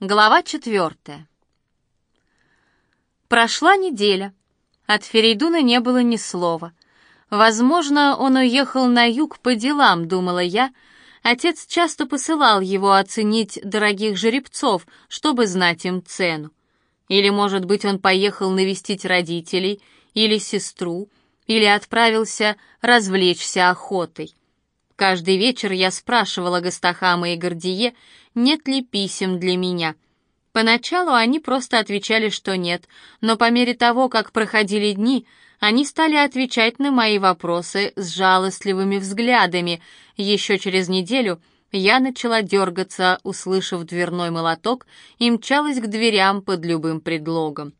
Глава четвертая. Прошла неделя. От Ферейдуна не было ни слова. Возможно, он уехал на юг по делам, думала я. Отец часто посылал его оценить дорогих жеребцов, чтобы знать им цену. Или, может быть, он поехал навестить родителей, или сестру, или отправился развлечься охотой. Каждый вечер я спрашивала Гастахама и Гордие, нет ли писем для меня. Поначалу они просто отвечали, что нет, но по мере того, как проходили дни, они стали отвечать на мои вопросы с жалостливыми взглядами. Еще через неделю я начала дергаться, услышав дверной молоток, и мчалась к дверям под любым предлогом.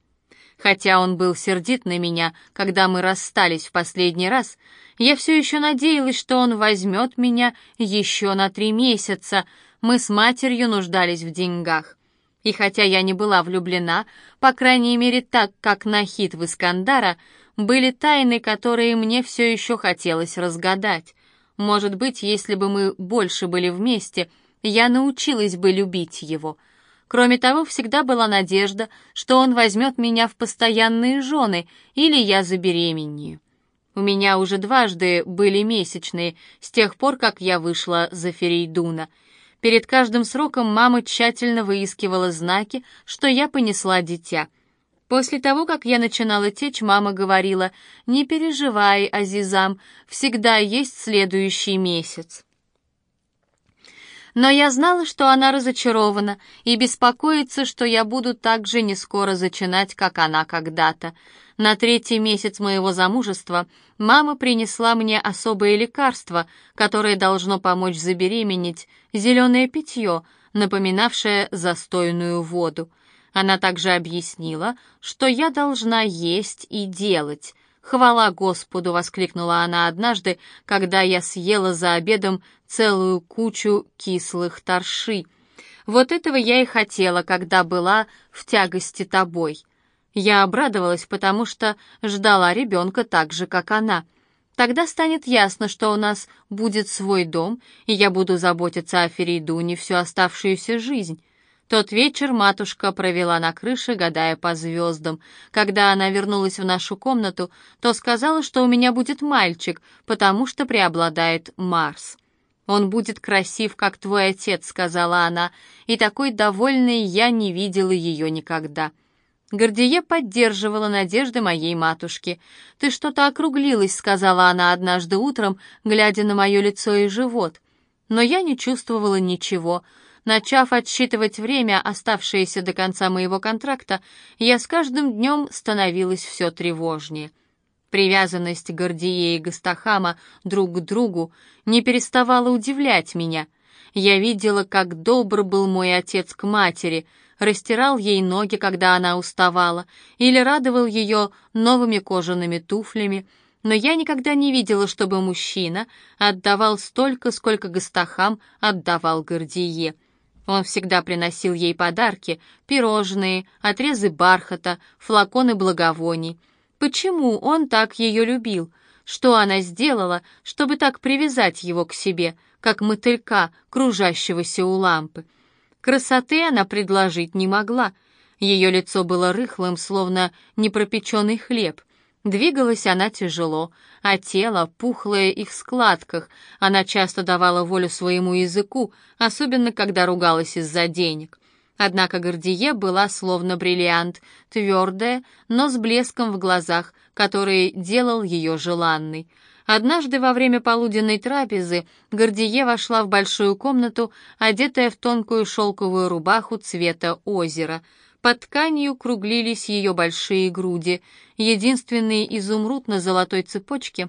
Хотя он был сердит на меня, когда мы расстались в последний раз, я все еще надеялась, что он возьмет меня еще на три месяца. Мы с матерью нуждались в деньгах. И хотя я не была влюблена, по крайней мере так, как на хит в Искандара, были тайны, которые мне все еще хотелось разгадать. Может быть, если бы мы больше были вместе, я научилась бы любить его — Кроме того, всегда была надежда, что он возьмет меня в постоянные жены или я забеременею. У меня уже дважды были месячные с тех пор, как я вышла за Ферейдуна. Перед каждым сроком мама тщательно выискивала знаки, что я понесла дитя. После того, как я начинала течь, мама говорила, «Не переживай, Азизам, всегда есть следующий месяц». Но я знала, что она разочарована и беспокоится, что я буду так же не скоро зачинать, как она когда-то. На третий месяц моего замужества мама принесла мне особое лекарство, которое должно помочь забеременеть, зеленое питье, напоминавшее застойную воду. Она также объяснила, что я должна есть и делать — «Хвала Господу!» — воскликнула она однажды, когда я съела за обедом целую кучу кислых торши. «Вот этого я и хотела, когда была в тягости тобой». Я обрадовалась, потому что ждала ребенка так же, как она. Тогда станет ясно, что у нас будет свой дом, и я буду заботиться о Ферейдуне всю оставшуюся жизнь. Тот вечер матушка провела на крыше, гадая по звездам. Когда она вернулась в нашу комнату, то сказала, что у меня будет мальчик, потому что преобладает Марс. «Он будет красив, как твой отец», — сказала она, и такой довольной я не видела ее никогда. Гордие поддерживала надежды моей матушки. «Ты что-то округлилась», — сказала она однажды утром, глядя на мое лицо и живот. Но я не чувствовала ничего — Начав отсчитывать время, оставшееся до конца моего контракта, я с каждым днем становилась все тревожнее. Привязанность Гордие и Гастахама друг к другу не переставала удивлять меня. Я видела, как добр был мой отец к матери, растирал ей ноги, когда она уставала, или радовал ее новыми кожаными туфлями, но я никогда не видела, чтобы мужчина отдавал столько, сколько Гастахам отдавал Гордие — он всегда приносил ей подарки, пирожные, отрезы бархата, флаконы благовоний. Почему он так ее любил? Что она сделала, чтобы так привязать его к себе, как мотылька, кружащегося у лампы? Красоты она предложить не могла. Ее лицо было рыхлым, словно непропеченный хлеб. Двигалась она тяжело, а тело, пухлое и в складках, она часто давала волю своему языку, особенно когда ругалась из-за денег. Однако Гордие была словно бриллиант, твердая, но с блеском в глазах, который делал ее желанной. Однажды во время полуденной трапезы Гордие вошла в большую комнату, одетая в тонкую шелковую рубаху цвета озера — под тканью круглились ее большие груди. Единственный изумруд на золотой цепочке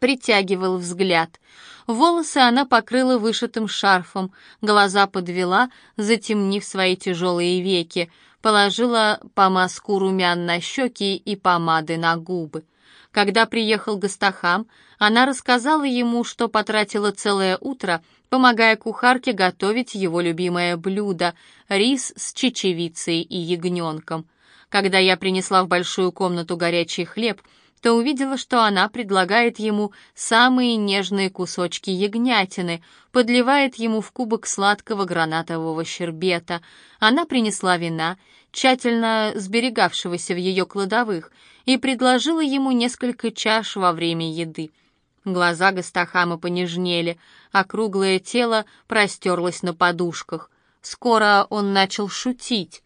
притягивал взгляд. Волосы она покрыла вышитым шарфом, глаза подвела, затемнив свои тяжелые веки, положила помазку румян на щеки и помады на губы. Когда приехал Гастахам, она рассказала ему, что потратила целое утро — помогая кухарке готовить его любимое блюдо — рис с чечевицей и ягненком. Когда я принесла в большую комнату горячий хлеб, то увидела, что она предлагает ему самые нежные кусочки ягнятины, подливает ему в кубок сладкого гранатового щербета. Она принесла вина, тщательно сберегавшегося в ее кладовых, и предложила ему несколько чаш во время еды. Глаза Гастахама понежнели, а круглое тело простерлось на подушках. Скоро он начал шутить.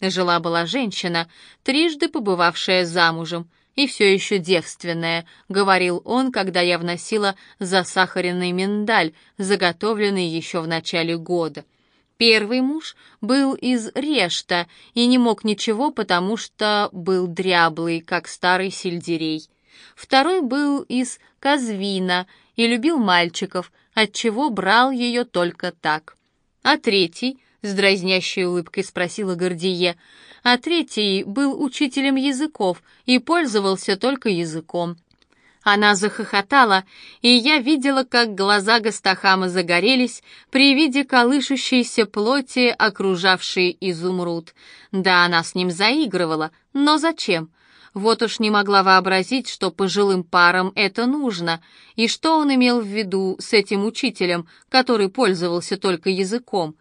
Жила-была женщина, трижды побывавшая замужем, и все еще девственная, говорил он, когда я вносила засахаренный миндаль, заготовленный еще в начале года. Первый муж был из Решта и не мог ничего, потому что был дряблый, как старый сельдерей. Второй был из Казвина и любил мальчиков, отчего брал ее только так. А третий, с дразнящей улыбкой спросила Гордие, а третий был учителем языков и пользовался только языком. Она захохотала, и я видела, как глаза Гастахама загорелись при виде колышущейся плоти, окружавшей изумруд. Да, она с ним заигрывала, но зачем? Вот уж не могла вообразить, что пожилым парам это нужно, и что он имел в виду с этим учителем, который пользовался только языком.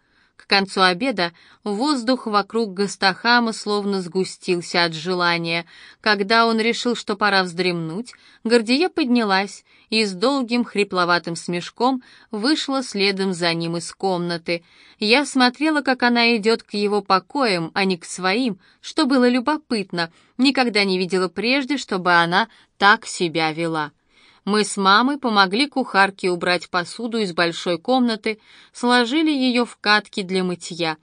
К концу обеда воздух вокруг Гастахама словно сгустился от желания. Когда он решил, что пора вздремнуть, Гордия поднялась и с долгим хрипловатым смешком вышла следом за ним из комнаты. Я смотрела, как она идет к его покоям, а не к своим, что было любопытно. Никогда не видела прежде, чтобы она так себя вела. Мы с мамой помогли кухарке убрать посуду из большой комнаты, сложили ее в катки для мытья.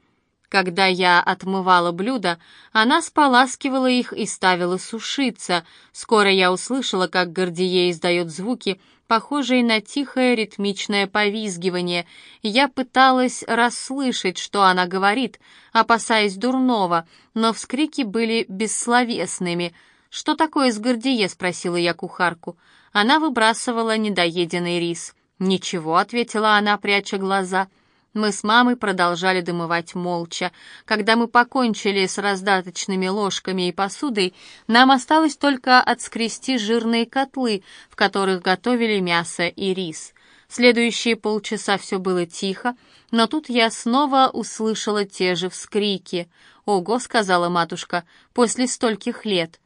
Когда я отмывала блюда, она споласкивала их и ставила сушиться. Скоро я услышала, как Гордие издает звуки, похожие на тихое ритмичное повизгивание. Я пыталась расслышать, что она говорит, опасаясь дурного, но вскрики были бессловесными. «Что такое с Гордие?» — спросила я кухарку. Она выбрасывала недоеденный рис. «Ничего», — ответила она, пряча глаза. Мы с мамой продолжали домывать молча. Когда мы покончили с раздаточными ложками и посудой, нам осталось только отскрести жирные котлы, в которых готовили мясо и рис. Следующие полчаса все было тихо, но тут я снова услышала те же вскрики. «Ого», — сказала матушка, — «после стольких лет».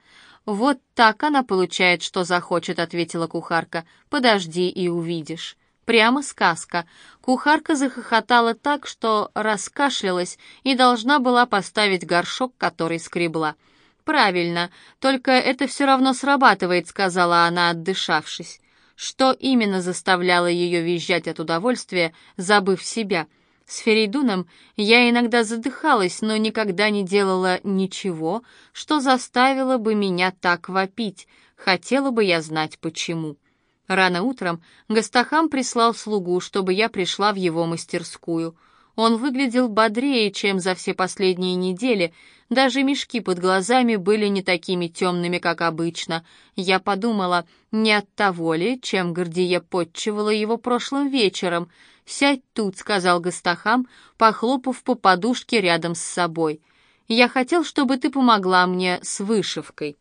«Вот так она получает, что захочет», — ответила кухарка. «Подожди и увидишь». Прямо сказка. Кухарка захохотала так, что раскашлялась и должна была поставить горшок, который скребла. «Правильно, только это все равно срабатывает», — сказала она, отдышавшись. Что именно заставляло ее визжать от удовольствия, забыв себя — с Ферейдуном я иногда задыхалась, но никогда не делала ничего, что заставило бы меня так вопить. Хотела бы я знать, почему. Рано утром Гастахам прислал слугу, чтобы я пришла в его мастерскую. Он выглядел бодрее, чем за все последние недели, даже мешки под глазами были не такими темными, как обычно. Я подумала, не от того ли, чем Гордия подчивала его прошлым вечером — «Сядь тут», — сказал Гастахам, похлопав по подушке рядом с собой. «Я хотел, чтобы ты помогла мне с вышивкой».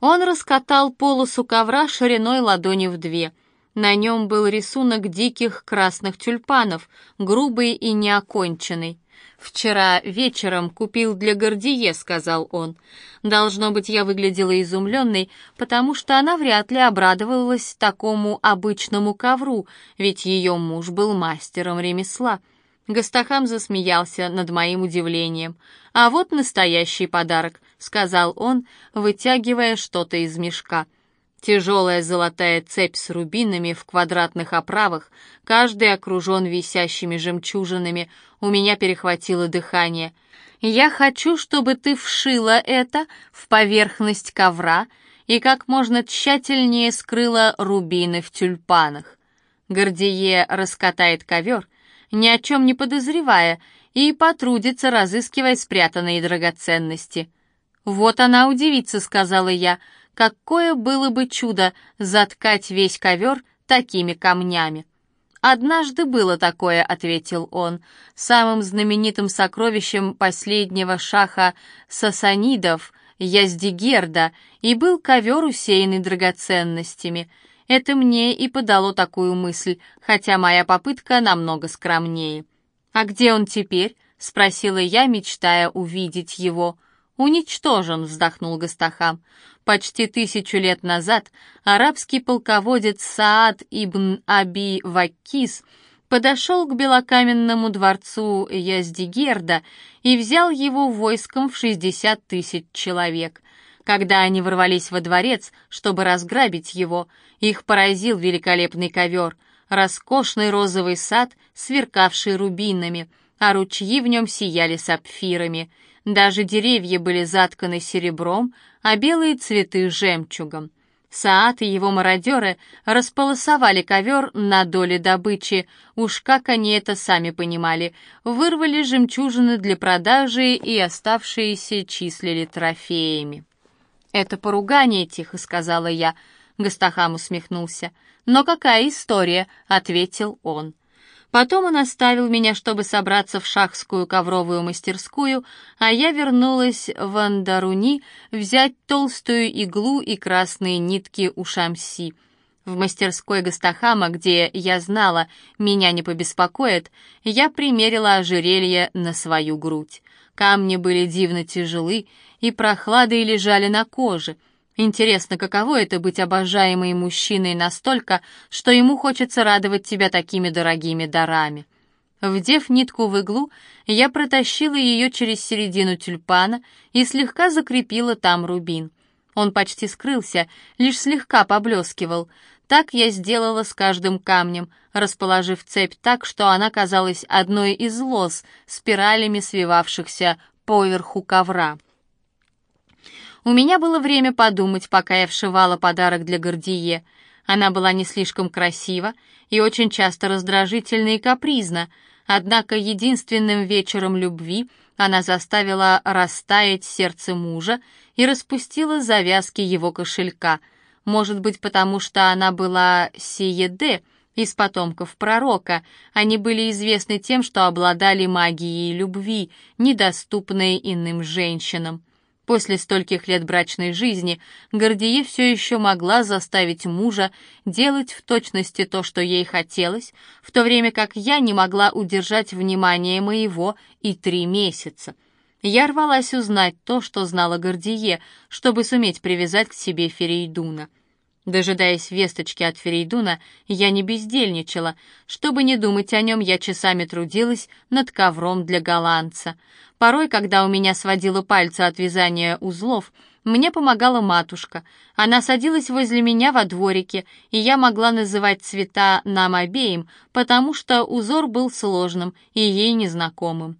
Он раскатал полосу ковра шириной ладони в две. На нем был рисунок диких красных тюльпанов, грубый и неоконченный. «Вчера вечером купил для Гордие», — сказал он. Должно быть, я выглядела изумленной, потому что она вряд ли обрадовалась такому обычному ковру, ведь ее муж был мастером ремесла. Гастахам засмеялся над моим удивлением. «А вот настоящий подарок», — сказал он, вытягивая что-то из мешка — Тяжелая золотая цепь с рубинами в квадратных оправах, каждый окружен висящими жемчужинами, у меня перехватило дыхание. «Я хочу, чтобы ты вшила это в поверхность ковра и как можно тщательнее скрыла рубины в тюльпанах». Гордие раскатает ковер, ни о чем не подозревая, и потрудится, разыскивая спрятанные драгоценности. «Вот она удивится», — сказала я, — Какое было бы чудо заткать весь ковер такими камнями. «Однажды было такое», — ответил он. «Самым знаменитым сокровищем последнего шаха сасанидов Яздигерда, и был ковер, усеянный драгоценностями. Это мне и подало такую мысль, хотя моя попытка намного скромнее. «А где он теперь?» — спросила я, мечтая увидеть его. «Уничтожен», — вздохнул Гастахам. Почти тысячу лет назад арабский полководец Саад ибн Аби Вакис подошел к белокаменному дворцу Яздигерда и взял его войском в 60 тысяч человек. Когда они ворвались во дворец, чтобы разграбить его, их поразил великолепный ковер, роскошный розовый сад, сверкавший рубинами, а ручьи в нем сияли сапфирами. Даже деревья были затканы серебром, а белые цветы — жемчугом. Саад и его мародеры располосовали ковер на доле добычи, уж как они это сами понимали, вырвали жемчужины для продажи и оставшиеся числили трофеями. «Это поругание», — тихо сказала я. Гастахам усмехнулся. «Но какая история?» — ответил он. Потом он оставил меня, чтобы собраться в шахскую ковровую мастерскую, а я вернулась в Андаруни взять толстую иглу и красные нитки у Шамси. В мастерской Гастахама, где я знала, меня не побеспокоит, я примерила ожерелье на свою грудь. Камни были дивно тяжелы, и прохладой лежали на коже — Интересно, каково это быть обожаемой мужчиной настолько, что ему хочется радовать тебя такими дорогими дарами. Вдев нитку в иглу, я протащила ее через середину тюльпана и слегка закрепила там рубин. Он почти скрылся, лишь слегка поблескивал. Так я сделала с каждым камнем, расположив цепь так, что она казалась одной из лоз, спиралями свивавшихся поверху ковра. У меня было время подумать, пока я вшивала подарок для Гордие. Она была не слишком красива и очень часто раздражительна и капризна, однако единственным вечером любви она заставила растаять сердце мужа и распустила завязки его кошелька. Может быть, потому что она была Сиеде, из потомков пророка. Они были известны тем, что обладали магией любви, недоступной иным женщинам. После стольких лет брачной жизни Гордие все еще могла заставить мужа делать в точности то, что ей хотелось, в то время как я не могла удержать внимание моего и три месяца. Я рвалась узнать то, что знала Гордие, чтобы суметь привязать к себе Ферейдуна. Дожидаясь весточки от Ферейдуна, я не бездельничала. Чтобы не думать о нем, я часами трудилась над ковром для голландца. Порой, когда у меня сводило пальцы от вязания узлов, мне помогала матушка. Она садилась возле меня во дворике, и я могла называть цвета нам обеим, потому что узор был сложным и ей незнакомым.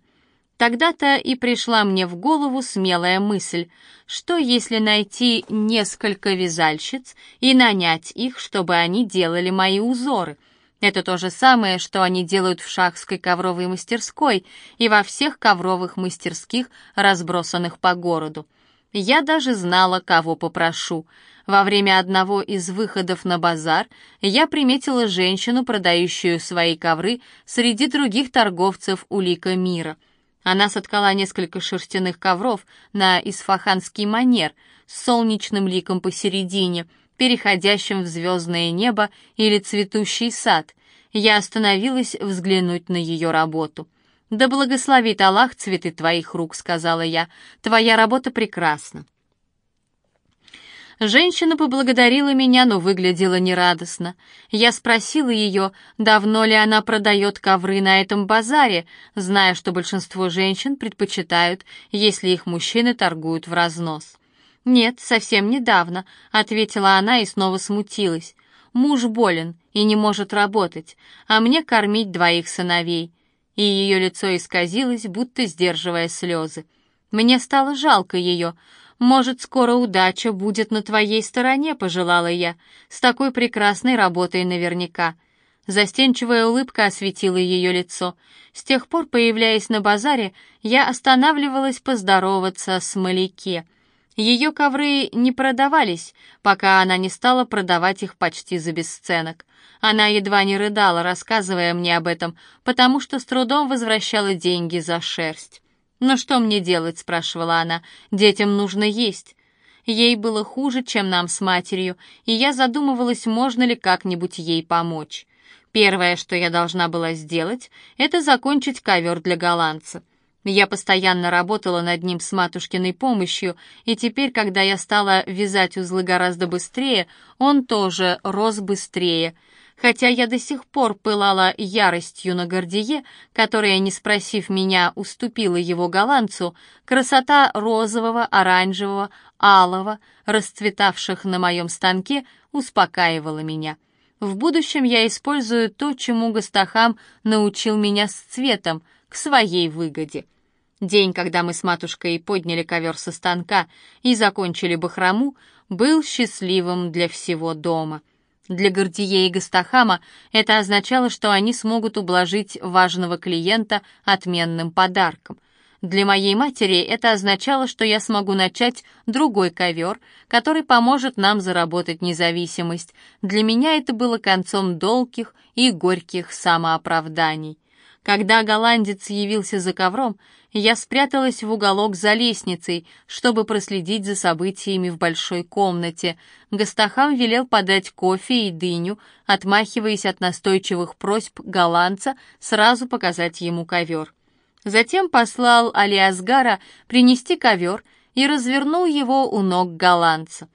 Тогда-то и пришла мне в голову смелая мысль, что если найти несколько вязальщиц и нанять их, чтобы они делали мои узоры. Это то же самое, что они делают в шахской ковровой мастерской и во всех ковровых мастерских, разбросанных по городу. Я даже знала, кого попрошу. Во время одного из выходов на базар я приметила женщину, продающую свои ковры среди других торговцев улика мира — она соткала несколько шерстяных ковров на исфаханский манер с солнечным ликом посередине, переходящим в звездное небо или цветущий сад. Я остановилась взглянуть на ее работу. «Да благословит Аллах цветы твоих рук», — сказала я. «Твоя работа прекрасна». Женщина поблагодарила меня, но выглядела нерадостно. Я спросила ее, давно ли она продает ковры на этом базаре, зная, что большинство женщин предпочитают, если их мужчины торгуют в разнос. «Нет, совсем недавно», — ответила она и снова смутилась. «Муж болен и не может работать, а мне кормить двоих сыновей». И ее лицо исказилось, будто сдерживая слезы. Мне стало жалко ее, «Может, скоро удача будет на твоей стороне», — пожелала я, «с такой прекрасной работой наверняка». Застенчивая улыбка осветила ее лицо. С тех пор, появляясь на базаре, я останавливалась поздороваться с Маляке. Ее ковры не продавались, пока она не стала продавать их почти за бесценок. Она едва не рыдала, рассказывая мне об этом, потому что с трудом возвращала деньги за шерсть. «Но что мне делать?» — спрашивала она. «Детям нужно есть». Ей было хуже, чем нам с матерью, и я задумывалась, можно ли как-нибудь ей помочь. Первое, что я должна была сделать, это закончить ковер для голландца. Я постоянно работала над ним с матушкиной помощью, и теперь, когда я стала вязать узлы гораздо быстрее, он тоже рос быстрее. Хотя я до сих пор пылала яростью на Гордие, которая, не спросив меня, уступила его голландцу, красота розового, оранжевого, алого, расцветавших на моем станке, успокаивала меня. В будущем я использую то, чему Гастахам научил меня с цветом, к своей выгоде. День, когда мы с матушкой подняли ковер со станка и закончили бахрому, был счастливым для всего дома. Для Гордие и Гастахама это означало, что они смогут ублажить важного клиента отменным подарком. Для моей матери это означало, что я смогу начать другой ковер, который поможет нам заработать независимость. Для меня это было концом долгих и горьких самооправданий. Когда голландец явился за ковром, я спряталась в уголок за лестницей, чтобы проследить за событиями в большой комнате. Гастахам велел подать кофе и дыню, отмахиваясь от настойчивых просьб голландца сразу показать ему ковер. Затем послал Алиасгара принести ковер и развернул его у ног голландца.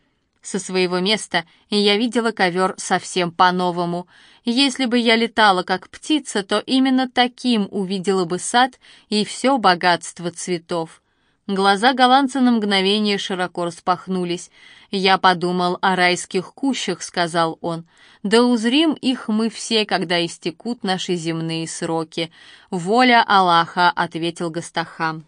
Со своего места я видела ковер совсем по-новому. Если бы я летала как птица, то именно таким увидела бы сад и все богатство цветов. Глаза голландца на мгновение широко распахнулись. «Я подумал о райских кущах», — сказал он. «Да узрим их мы все, когда истекут наши земные сроки». «Воля Аллаха», — ответил Гастахам.